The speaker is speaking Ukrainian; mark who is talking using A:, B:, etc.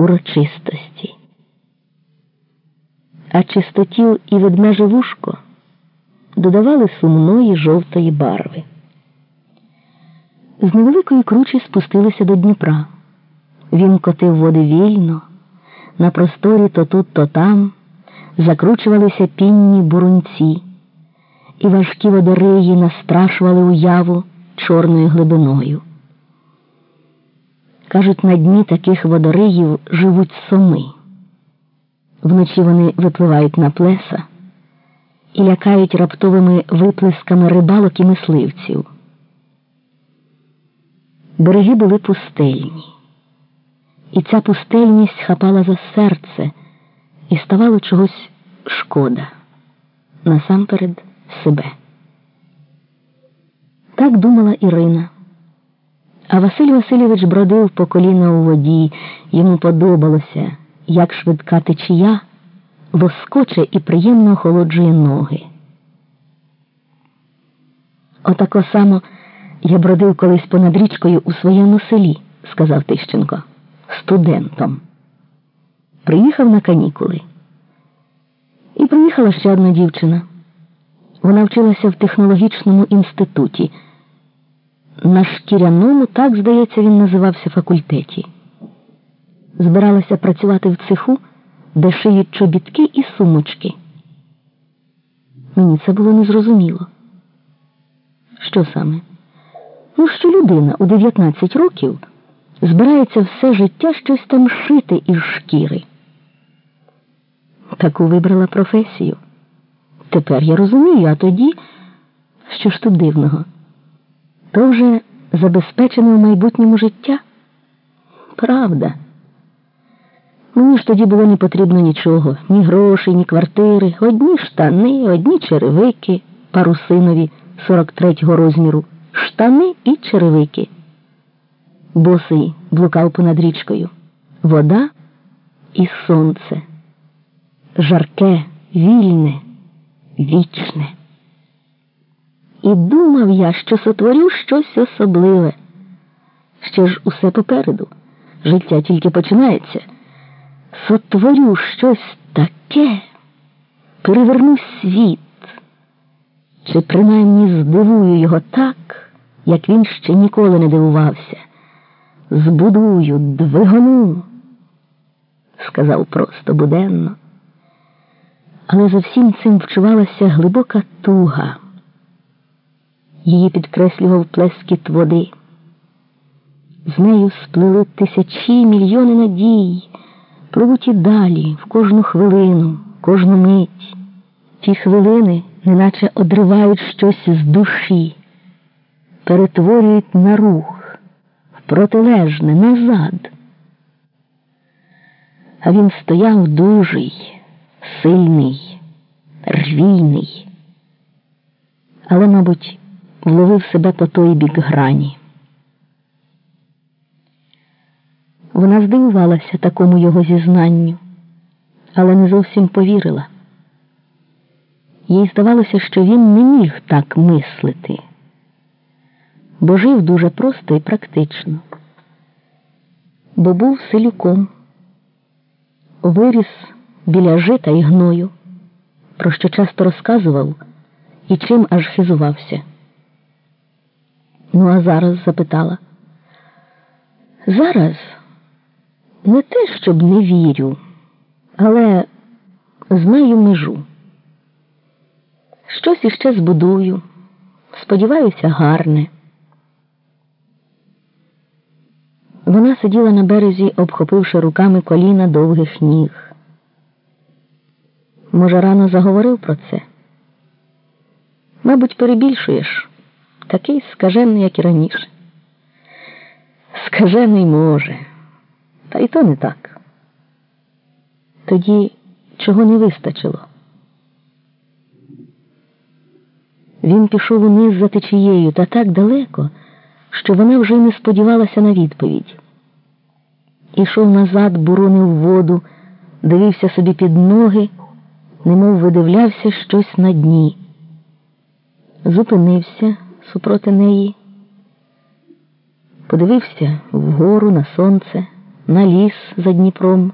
A: урочистості. А чистотіл і ведмеже вушко додавали сумної жовтої барви. З невеликої кручі спустилися до Дніпра. Він котив води вільно, на просторі то тут, то там закручувалися пінні бурунці, і важкі водореї настрашували уяву чорною глибиною. Кажуть, на дні таких водориїв живуть соми. Вночі вони випливають на плеса і лякають раптовими виплесками рибалок і мисливців. Береги були пустельні, і ця пустельність хапала за серце і ставало чогось шкода насамперед себе. Так думала Ірина. А Василь Васильович бродив по коліна у воді, йому подобалося, як швидка течія лоскоче і приємно охолоджує ноги. Отако само я бродив колись понад річкою у своєму селі, сказав Тищенко, студентом. Приїхав на канікули. І приїхала ще одна дівчина. Вона вчилася в технологічному інституті. На шкіряному, так, здається, він називався факультеті. Збиралася працювати в цеху, де шиють чобітки і сумочки. Мені це було незрозуміло. Що саме? Ну, що людина у 19 років збирається все життя щось там шити із шкіри. Таку вибрала професію. Тепер я розумію, а тоді, що ж тут дивного? То вже забезпечене в майбутньому життя? Правда. Мені ж тоді було не потрібно нічого, ні грошей, ні квартири, одні штани, одні черевики парусинові 43-го розміру, штани і черевики. Босий блукав понад річкою. Вода і сонце. Жарке, вільне, вічне. І думав я, що сотворю щось особливе. Ще ж усе попереду. Життя тільки починається. Сотворю щось таке, переверну світ, чи принаймні здивую його так, як він ще ніколи не дивувався. Збудую, двигону, сказав просто буденно. Але за всім цим вчувалася глибока туга. Її підкреслював плескіт води. З нею сплили тисячі мільйони надій, пливуть і далі, в кожну хвилину, кожну мить. Ті хвилини, неначе одривають щось з душі, перетворюють на рух, в протилежне, назад. А він стояв дужий, сильний, рвійний, але, мабуть, вловив себе по той бік грані. Вона здивувалася такому його зізнанню, але не зовсім повірила. Їй здавалося, що він не міг так мислити, бо жив дуже просто і практично, бо був селюком, виріс біля жита і гною, про що часто розказував і чим аж хизувався. Ну, а зараз запитала. Зараз не те, щоб не вірю, але знаю межу. Щось іще збудую, сподіваюся, гарне. Вона сиділа на березі, обхопивши руками коліна довгих ніг. Може, рано заговорив про це? Мабуть, перебільшуєш такий скажений, як і раніше. Скажений може, та й то не так. Тоді чого не вистачило? Він пішов униз за течією та так далеко, що вона вже не сподівалася на відповідь. Ішов назад, буронив воду, дивився собі під ноги, немов видивлявся щось на дні. Зупинився супроти неї, подивився вгору на сонце, на ліс за Дніпром.